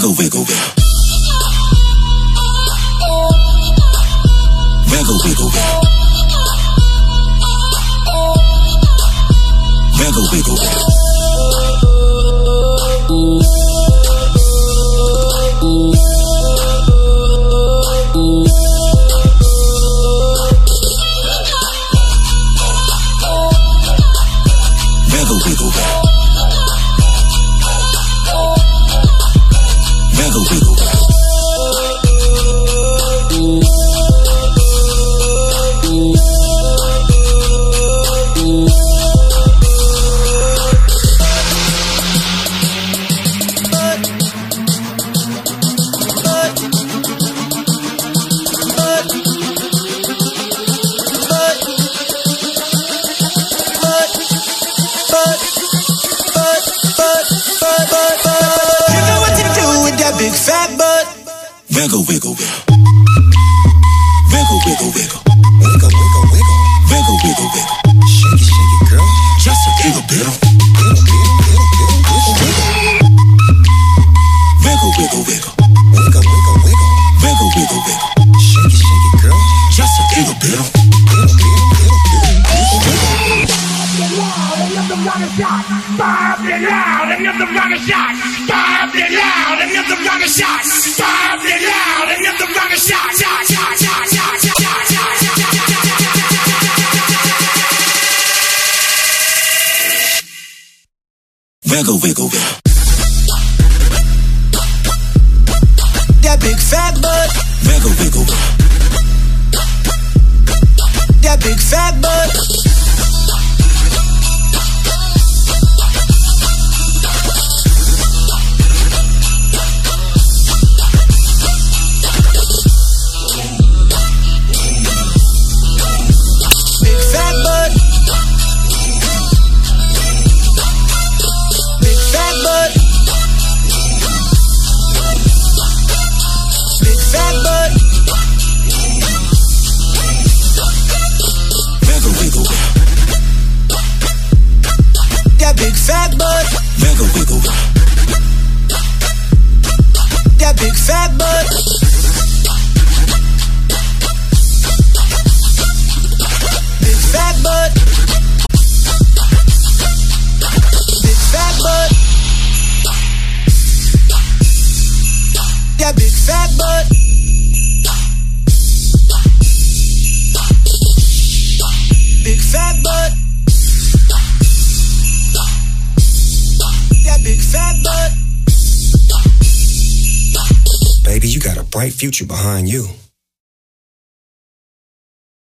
Wiggle, wiggle, wiggle. Wiggle, wiggle, wiggle. Wiggle, wiggle, wiggle. Google. Wiggle, wiggle, wiggle. Wiggle, wiggle, wiggle. Wiggle, wiggle, wiggle. Wiggle, wiggle, wiggle. Shake it, shake it, girl. Just a little bit. Wiggle, wiggle, wiggle, wiggle, wiggle. Wiggle, wiggle, wiggle. Wiggle, wiggle, wiggle. Wiggle, wiggle, wiggle. Shake it, shake it, girl. Just a. Wiggle, wiggle, wiggle, wiggle, wiggle shot, fire up loud, another round of shots, fire up the loud, another round of shots, shot, shot, shot, shot, shot, shot, shot, shot, Wiggle, wiggle, wiggle. That big fat butt. fat butt. Big fat butt. That big fat butt. Baby, you got a bright future behind you.